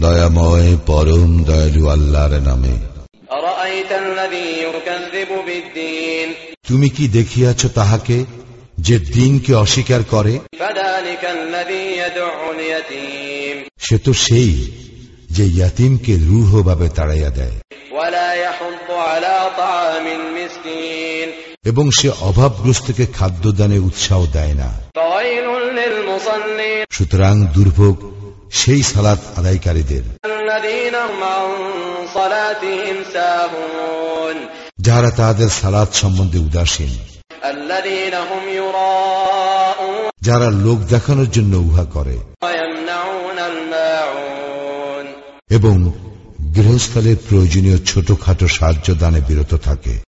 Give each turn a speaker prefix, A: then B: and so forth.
A: দয়াময় পরম দয়ালু আল্লাহর নামে। তুমি কি দেখিয়াছ তাহাকে যে দিনকে অস্বীকার করে? সে তো সেই যে ইয়াতিমকে রুহভাবে তাড়াইয়া দেয়। এবং সে অভাবগ্রস্তকে খাদ্য দানে উৎসাহ দেয় না। সুতরাং দুর্ভোগ সেই সালাত আদায়কারীদের। যারা তাদের সালাত সম্বন্ধে উদাসীন। যারা লোক দেখানোর জন্য উহা করে। এবং গৃহস্থলের প্রয়োজনীয় ছোটখাটো সাহায্য দানে বিরত থাকে।